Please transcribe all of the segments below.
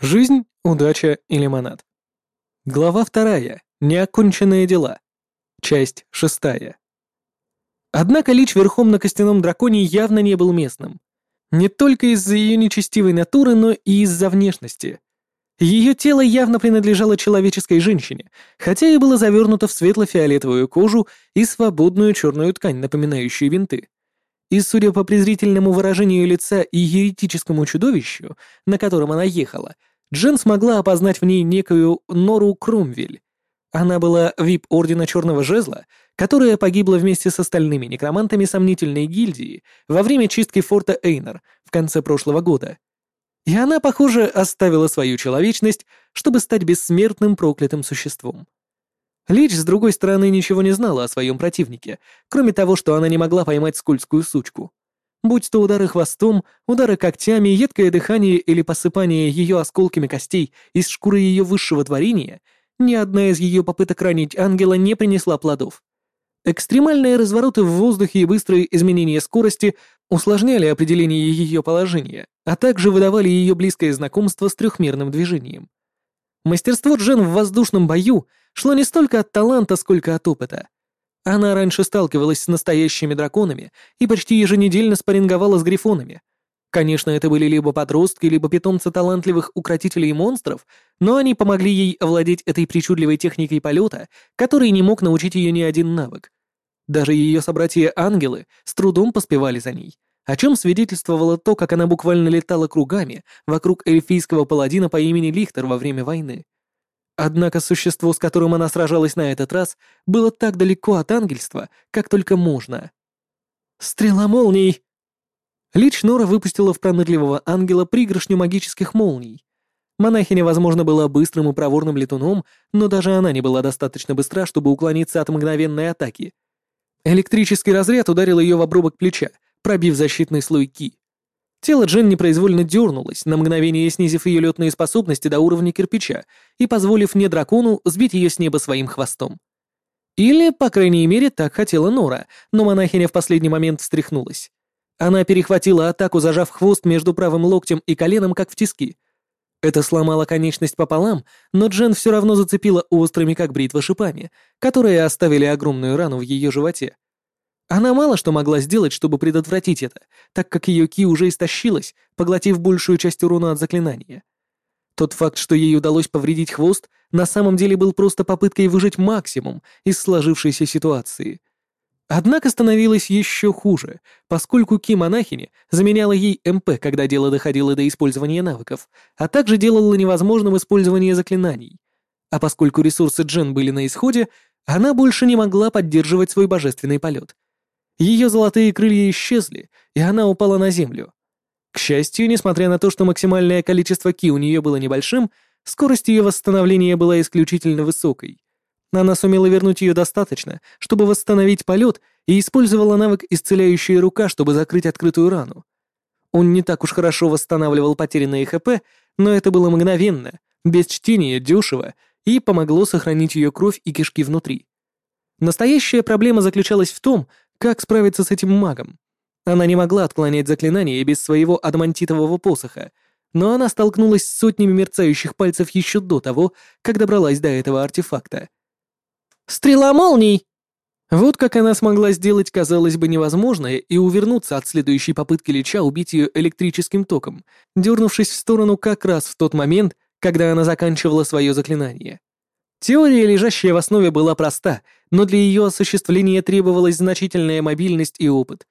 Жизнь, удача и лимонад. Глава вторая. Неоконченные дела. Часть шестая. Однако Лич верхом на костяном драконе явно не был местным. Не только из-за ее нечестивой натуры, но и из-за внешности. Ее тело явно принадлежало человеческой женщине, хотя и было завернуто в светло-фиолетовую кожу и свободную черную ткань, напоминающую винты. И, судя по презрительному выражению лица и еретическому чудовищу, на котором она ехала, Джен смогла опознать в ней некую Нору Кромвель. Она была вип Ордена Черного Жезла, которая погибла вместе с остальными некромантами сомнительной гильдии во время чистки форта Эйнер в конце прошлого года. И она, похоже, оставила свою человечность, чтобы стать бессмертным проклятым существом. Лич, с другой стороны, ничего не знала о своем противнике, кроме того, что она не могла поймать скользкую сучку. Будь то удары хвостом, удары когтями, едкое дыхание или посыпание ее осколками костей из шкуры ее высшего творения, ни одна из ее попыток ранить ангела не принесла плодов. Экстремальные развороты в воздухе и быстрые изменения скорости усложняли определение ее положения, а также выдавали ее близкое знакомство с трехмерным движением. Мастерство Джен в воздушном бою шло не столько от таланта, сколько от опыта. Она раньше сталкивалась с настоящими драконами и почти еженедельно спарринговала с грифонами. Конечно, это были либо подростки, либо питомцы талантливых укротителей монстров, но они помогли ей овладеть этой причудливой техникой полета, которой не мог научить ее ни один навык. Даже ее собратья-ангелы с трудом поспевали за ней, о чем свидетельствовало то, как она буквально летала кругами вокруг эльфийского паладина по имени Лихтер во время войны. Однако существо, с которым она сражалась на этот раз, было так далеко от ангельства, как только можно. «Стрела молний!» Лич Нора выпустила в пронырливого ангела пригоршню магических молний. Монахиня, возможно, была быстрым и проворным летуном, но даже она не была достаточно быстра, чтобы уклониться от мгновенной атаки. Электрический разряд ударил ее в обрубок плеча, пробив защитный слой ки. Тело Джен непроизвольно дернулось, на мгновение снизив ее летные способности до уровня кирпича и позволив не дракону сбить ее с неба своим хвостом. Или, по крайней мере, так хотела Нора, но монахиня в последний момент встряхнулась. Она перехватила атаку, зажав хвост между правым локтем и коленом, как в тиски. Это сломало конечность пополам, но Джен все равно зацепила острыми, как бритва, шипами, которые оставили огромную рану в ее животе. Она мало что могла сделать, чтобы предотвратить это, так как ее ки уже истощилась, поглотив большую часть урона от заклинания. Тот факт, что ей удалось повредить хвост, на самом деле был просто попыткой выжать максимум из сложившейся ситуации. Однако становилось еще хуже, поскольку ки-монахини заменяла ей МП, когда дело доходило до использования навыков, а также делала невозможным использование заклинаний. А поскольку ресурсы Джен были на исходе, она больше не могла поддерживать свой божественный полет — ее золотые крылья исчезли, и она упала на землю. К счастью, несмотря на то, что максимальное количество ки у нее было небольшим, скорость ее восстановления была исключительно высокой. Она сумела вернуть ее достаточно, чтобы восстановить полет, и использовала навык «Исцеляющая рука», чтобы закрыть открытую рану. Он не так уж хорошо восстанавливал потерянные ХП, но это было мгновенно, без чтения, дешево, и помогло сохранить ее кровь и кишки внутри. Настоящая проблема заключалась в том, как справиться с этим магом? Она не могла отклонять заклинания без своего адамантитового посоха, но она столкнулась с сотнями мерцающих пальцев еще до того, как добралась до этого артефакта. «Стрела молний!» Вот как она смогла сделать, казалось бы, невозможное и увернуться от следующей попытки Лича убить ее электрическим током, дернувшись в сторону как раз в тот момент, когда она заканчивала свое заклинание. Теория, лежащая в основе, была проста, но для ее осуществления требовалась значительная мобильность и опыт.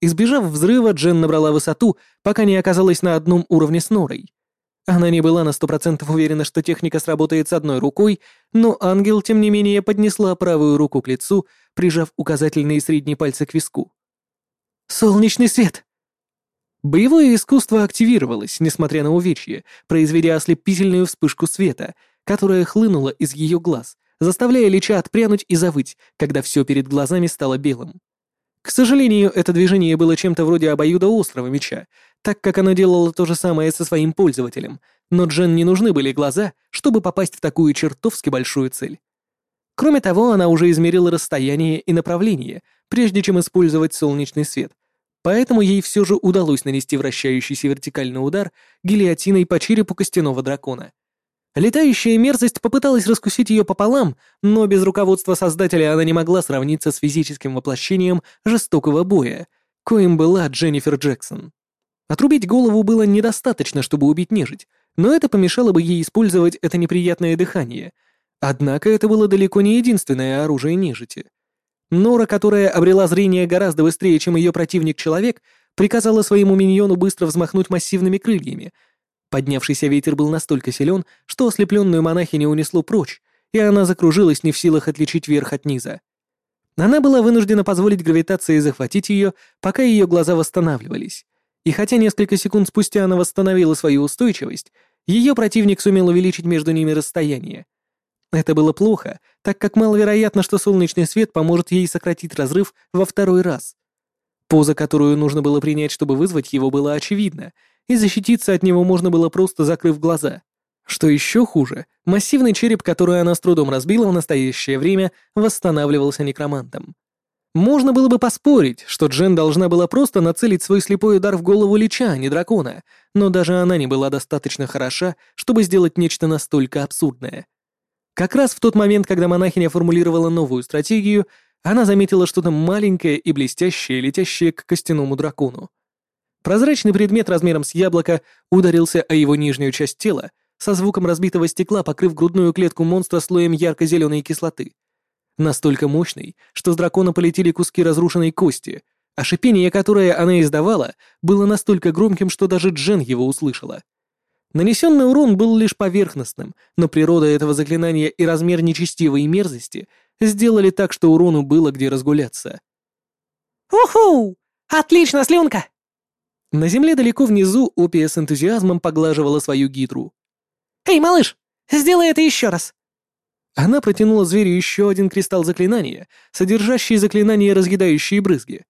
Избежав взрыва, Джен набрала высоту, пока не оказалась на одном уровне с Норой. Она не была на сто процентов уверена, что техника сработает с одной рукой, но ангел, тем не менее, поднесла правую руку к лицу, прижав указательные и средние пальцы к виску. «Солнечный свет!» Боевое искусство активировалось, несмотря на увечье, произведя ослепительную вспышку света — которая хлынула из ее глаз, заставляя Лича отпрянуть и завыть, когда все перед глазами стало белым. К сожалению, это движение было чем-то вроде обоюда острого меча, так как оно делало то же самое со своим пользователем, но Джен не нужны были глаза, чтобы попасть в такую чертовски большую цель. Кроме того, она уже измерила расстояние и направление, прежде чем использовать солнечный свет, поэтому ей все же удалось нанести вращающийся вертикальный удар гильотиной по черепу костяного дракона. Летающая мерзость попыталась раскусить ее пополам, но без руководства создателя она не могла сравниться с физическим воплощением жестокого боя, коим была Дженнифер Джексон. Отрубить голову было недостаточно, чтобы убить нежить, но это помешало бы ей использовать это неприятное дыхание. Однако это было далеко не единственное оружие нежити. Нора, которая обрела зрение гораздо быстрее, чем ее противник-человек, приказала своему миньону быстро взмахнуть массивными крыльями — Поднявшийся ветер был настолько силен, что ослепленную монахиню унесло прочь, и она закружилась не в силах отличить верх от низа. Она была вынуждена позволить гравитации захватить ее, пока ее глаза восстанавливались. И хотя несколько секунд спустя она восстановила свою устойчивость, ее противник сумел увеличить между ними расстояние. Это было плохо, так как маловероятно, что солнечный свет поможет ей сократить разрыв во второй раз. Поза, которую нужно было принять, чтобы вызвать его, была очевидна, и защититься от него можно было просто закрыв глаза. Что еще хуже, массивный череп, который она с трудом разбила в настоящее время, восстанавливался некромантом. Можно было бы поспорить, что Джен должна была просто нацелить свой слепой удар в голову Лича, а не дракона, но даже она не была достаточно хороша, чтобы сделать нечто настолько абсурдное. Как раз в тот момент, когда монахиня формулировала новую стратегию, она заметила что-то маленькое и блестящее, летящее к костяному дракону. Прозрачный предмет размером с яблоко ударился о его нижнюю часть тела, со звуком разбитого стекла покрыв грудную клетку монстра слоем ярко-зеленой кислоты. Настолько мощный, что с дракона полетели куски разрушенной кости, а шипение, которое она издавала, было настолько громким, что даже Джен его услышала. Нанесенный урон был лишь поверхностным, но природа этого заклинания и размер нечестивой мерзости сделали так, что урону было где разгуляться. «Уху! Отлично, слюнка!» На земле далеко внизу Опия с энтузиазмом поглаживала свою гидру. «Эй, малыш, сделай это еще раз!» Она протянула зверю еще один кристалл заклинания, содержащий заклинание разъедающие брызги.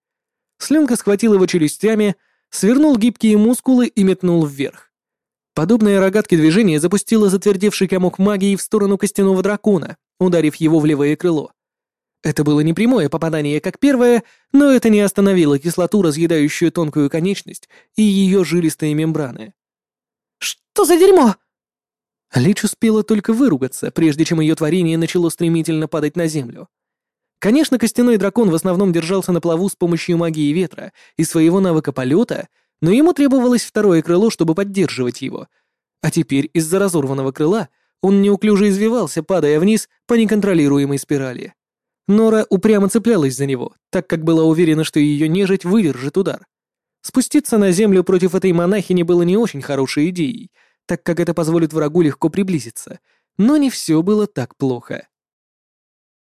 Слюнка схватил его челюстями, свернул гибкие мускулы и метнул вверх. Подобное рогатке движение запустило затвердевший комок магии в сторону костяного дракона, ударив его в левое крыло. Это было не прямое попадание, как первое, но это не остановило кислоту, разъедающую тонкую конечность и ее жилистые мембраны. «Что за дерьмо?» Лич успела только выругаться, прежде чем ее творение начало стремительно падать на землю. Конечно, костяной дракон в основном держался на плаву с помощью магии ветра и своего навыка полета, но ему требовалось второе крыло, чтобы поддерживать его. А теперь из-за разорванного крыла он неуклюже извивался, падая вниз по неконтролируемой спирали. Нора упрямо цеплялась за него, так как была уверена, что ее нежить выдержит удар. Спуститься на землю против этой монахини было не очень хорошей идеей, так как это позволит врагу легко приблизиться, но не все было так плохо.